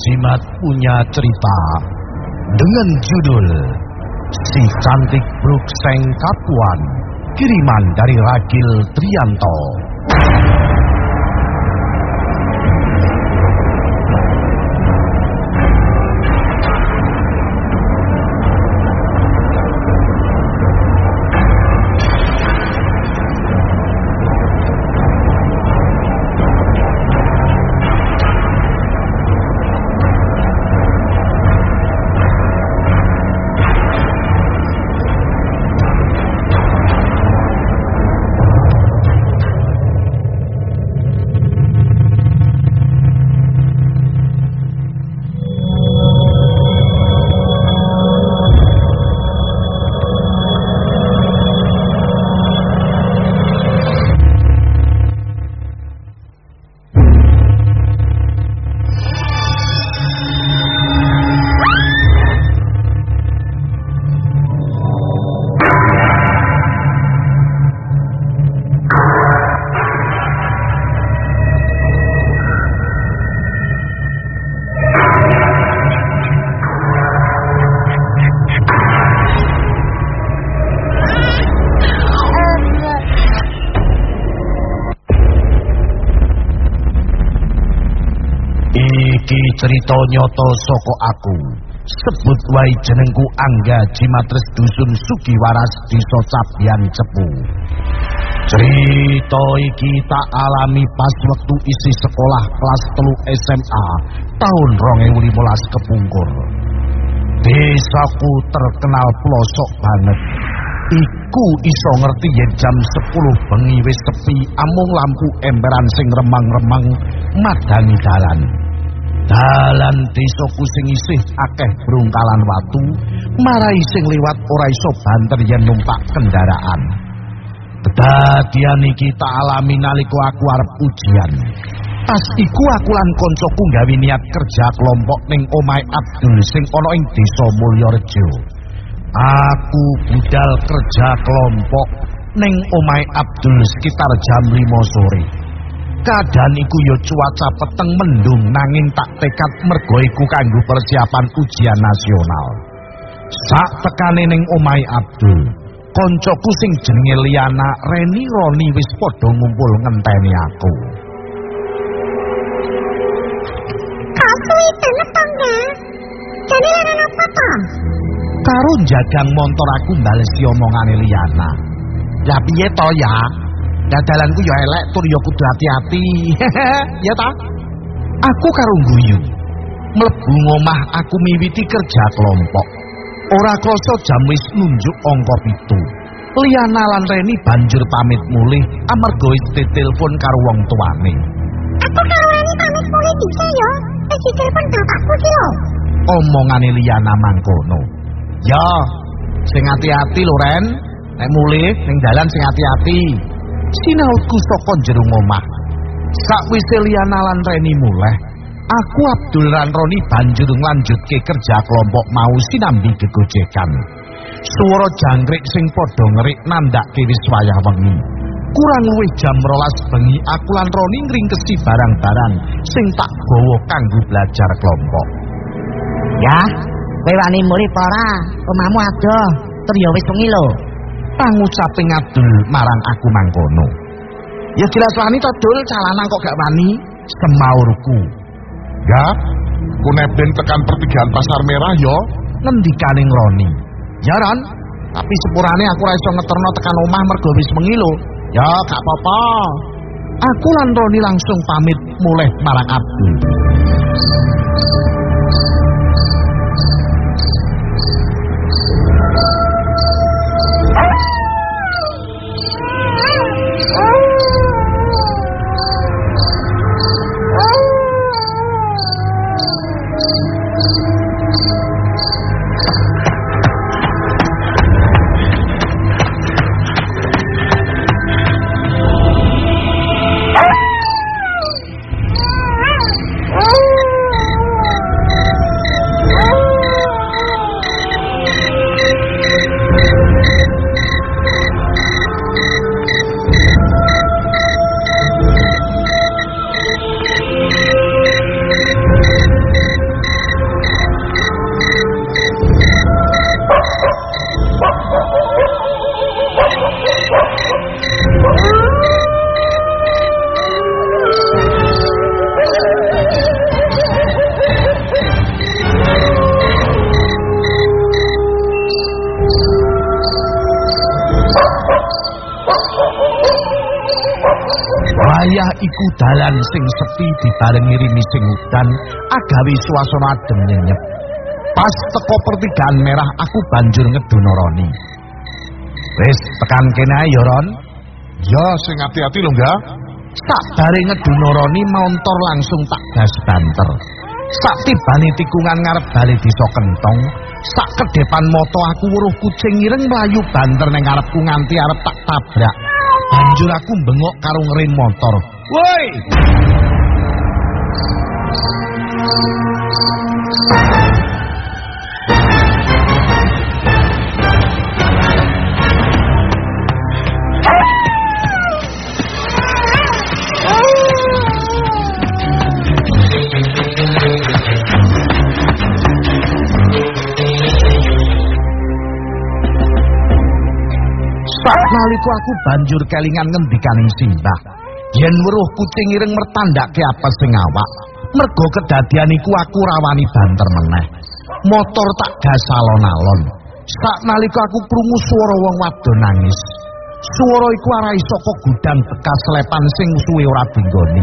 Jimat punya cerita dengan judul Si Cantik Brukseng Kapuan kiriman dari Ragil Trianto. Cerita nyoto saka aku. Sebut wae jenengku Angga Jimatres Dusun Sugiwaras Desa Cabian Cepu. Cerita iki tak alami pas waktu isi sekolah kelas telu SMA tahun 2015 kepungkur. Desaku terkenal pelosok banget. Iku iso ngerti yen jam 10 bengi wis sepi amung lampu emberan sing remang-remang madangi dalan. Dalan desaku sing isih akeh brungkalan watu, marai sing liwat ora iso banter yen numpak kendaraan. Kedadian iki tak alami nalika aku arep ujian. Pas iku aku lan koncoku gawe niat kerja kelompok ning omahe Abdul sing ana ing Desa Mulyarejo. Aku budal kerja kelompok ning omahe Abdul sekitar jam 5 sore. Kadang iku ya cuaca peteng mendung nanging tak tekad mergo iku kanggo persiapan ujian nasional. Sak tekane ning omahe Abdul, koncoku sing jenenge Liana Reni Roni wis padha ngumpul ngenteni aku. Kasui tenet to? Jane lan apa to? Karo jagang montor aku balesi omongane Liana. Ya piye to ya? Dadalanku ya elek tur ya kudu hati-hati. ya ta? Aku karo guyu. Mlebu ngomah aku miwiti kerja kelompok. Ora krasa jam wis nunjuk angka pitu. Liana lan Reni banjur pamit mulih amarga wis ditelepon karo wong tuane. Aku karo Rani pamit mulai bisa ya. Wis ditelepon bapakku ki lho. Omongane Liana mangkono. Ya, sing hati-hati lho Ren. Nek mulih ning dalan sing hati-hati. Sinaulku saka jero omah. Sakwise Liana lan Reni mulih, aku Abdul lan Roni banjur nglanjutke kerja kelompok mau sinambi gegojekan. Suara jangkrik sing padha ngerik nandhake wis wayah wengi. Kurang luwih jam rolas bengi aku lan Roni ngringkesi barang-barang sing tak gawa kanggo belajar kelompok. Ya, kowe wani mulih apa ora? Omahmu adoh, tur ya wis wengi lho. Pangucape Abdul marang aku mangkono. Ya jelas wani to Dul, calana kok gak wani? Semaurku. Ya, ku nebeng tekan pertigaan pasar merah yo. Ngendikane Roni. Ya Ron, tapi sepurane aku ora iso ngeterno tekan omah mergo wis wengi lho. Ya, gak apa-apa. Aku lan Roni langsung pamit mulih marang Abdul. Iku dalan sing sepi dibarengi rimising udan agawe suasana adem nyenyep. Pas teko pertigaan merah aku banjur ngeduna Roni. Wis tekan kene ae ya Ron. Ya, sing hati-hati lho, enggak? Sak bare ngeduna Roni montor langsung tak gas banter. Sak tibane tikungan ngarep bali desa Kentong, sak kedepan moto aku weruh kucing ireng mlayu banter ning ngarepku nganti arep tak tabrak. Banjur aku bengok karo ngerin motor. Woi! Sak nalika aku banjur kelingan ngendikaning Simbah. Yen weruh kucing ireng mertandake apa sing awak. Mergo kedadian iku aku rawani banter meneh. Motor tak gas alon-alon. Sak nalika aku krungu swara wong wadon nangis. Swara iku arai saka gudang bekas lepan sing suwe ora dinggoni.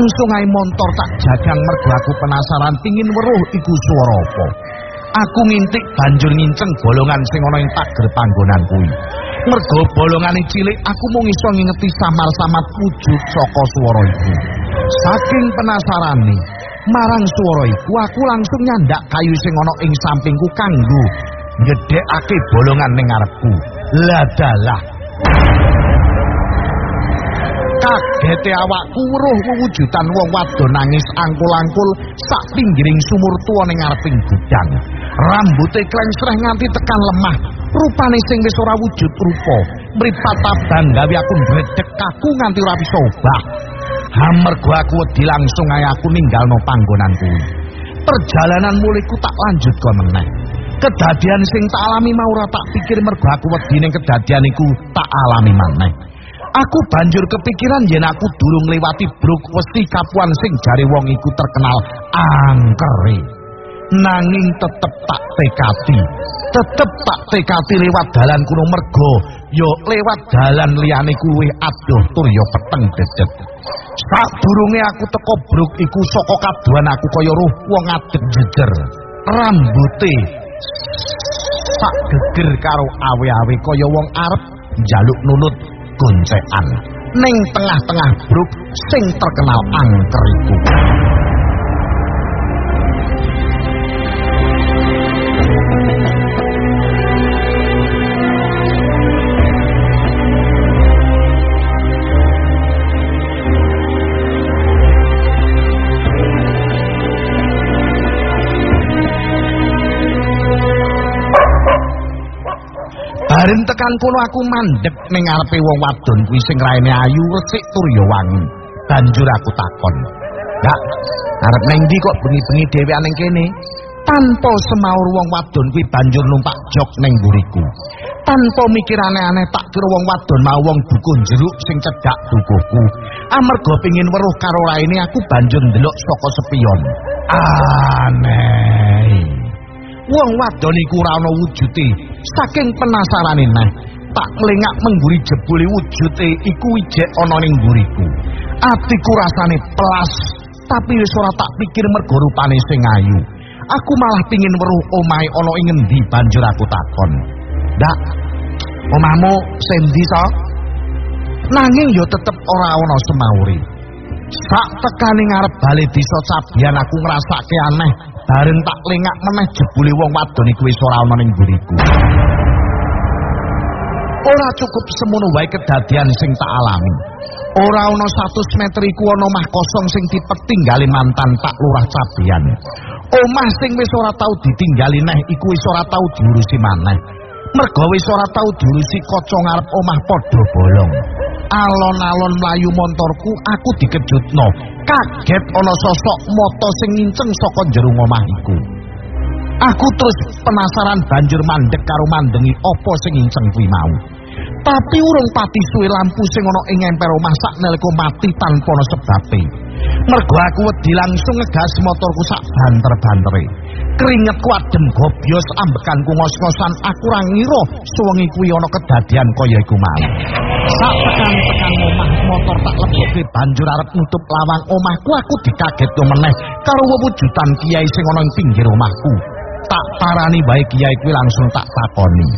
Langsung ae montor tak jagang mergo aku penasaran pingin weruh iku swara apa. Aku ngintik banjur nginceng bolongan sing ana ing pager panggonan kuwi. Mergo bolongane cilik aku mung iso ngingeti samar-samar wujud saka swara iku. Saking penasarane marang swara iku aku langsung nyandak kayu sing ana ing sampingku kanggo gedhekake bolongan ning ngarepku. Lah dalah kagete awakku weruh wewujudan wong wadon nangis angkul-angkul sak pinggiring sumur tuwa ning ngareping gudang. Rambuté klengsreh nganti tekan lemah, rupane sing wis ora wujud rupa. Mripat abang gawe aku ndredeg kaku nganti ora bisa obah. Hamergo aku wedi langsung ae aku ninggalno panggonan kuwi. Perjalanan muliku tak lanjut ke meneh. Kedadian sing tak alami mau ora tak pikir mergo aku wedi ning kedadian iku tak alami maneh. Aku banjur kepikiran yen aku durung ngliwati bruk wesi kapuan sing jare wong iku terkenal angkere. Nanging tetep tak tekati. Tetep tak tekati lewat dalan kuno mergo yo lewat dalan liyane adoh tur yo peteng dedet. Sadurunge aku teko bruk iku saka kaduan aku kaya roh wong adeg jejer. Rambuté sak geger karo awe-awe kaya wong arep njaluk nunut goncekan ning tengah-tengah bruk sing terkenal angker iku. Tekan kono aku mandek ning ngarepe wong wadon kuwi sing raine ayu resik tur ya wangi. Banjur aku takon. "Mbak, arep neng ndi kok bengi-bengi dhewean ning kene?" Tanpa semaur wong wadon kuwi banjur numpak jok ning mburiku. Tanpa mikir aneh-aneh tak kira wong wadon mau wong dukun jeruk sing cedhak dukuhku. Amarga pengin weruh karo raine aku banjur ndelok saka sepion. Aneh. Wong wadon iku ora ana wujude. Saking penasarane neh, tak nglengak mengguri jebule wujude iku ijek ana ning mburiku. Atiku rasane pelas, tapi wis ora tak pikir mergo rupane sing ayu. Aku malah pingin weruh omahe ana ing ngendi banjur aku takon. Ndak, omahmu sendi to? Nanging yo tetep ora ana semauri. Sak tekane ngarep bali desa Sabian aku ngrasake aneh bareng tak lengak meneh jebule wong wadon iku wis ora ana ning mburiku. Ora cukup semono wae kedadian sing tak alami. Ora ana 100 meter iku ana omah kosong sing dipetinggali mantan Pak Lurah Cabian. Omah sing wis ora tau ditinggali neh iku wis ora tau diurusi maneh. Mergo wis ora tau diurusi kaca ngarep omah padha bolong. Alon-alon mlayu montorku aku dikejutno. Kaget ana sosok moto sing nginceng saka jero omah iku. Aku terus penasaran banjur mandek karo mandengi apa sing nginceng kuwi mau. Tapi urung pati suwe lampu sing ana ing emper omah sak nalika mati tanpa ana sebabe. Mergo aku wedi langsung ngegas motorku sak banter-bantere. Keringetku adem gobyos ambekanku ngos-ngosan aku ora ngira suwengi kuwi ana kedadian kaya iku mau. Sak tekan-tekan omah motor tak lebokke banjur arep nutup lawang omahku aku dikagetno meneh karo wewujudan kiai sing ana ing pinggir omahku. Tak parani bae kiai kuwi langsung tak takoni.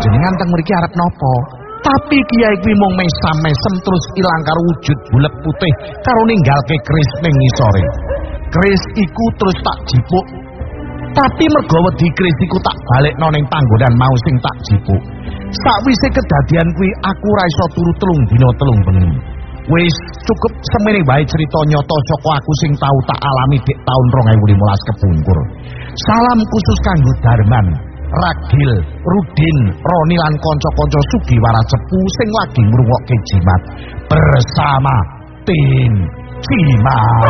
jenengan teng mriki arep napa? Tapi kiai kuwi mung mesam-mesem terus ilang karo wujud bulet putih karo ninggalke keris ning ngisore. Keris iku terus tak jipuk. Tapi mergo wedi keris iku tak balekno ning panggonan mau sing tak jipuk. Sakwise kedadian kuwi aku ora iso turu telung dina telung bengi. Wis cukup semene wae crita nyata saka aku sing tau tak alami dik taun 2015 kepungkur. Salam khusus kanggo Darman, Ragil, Rudin, Roni lan kanca-kanca Sugiwara Cepu sing lagi ngrungokke jimat bersama tim Jimat.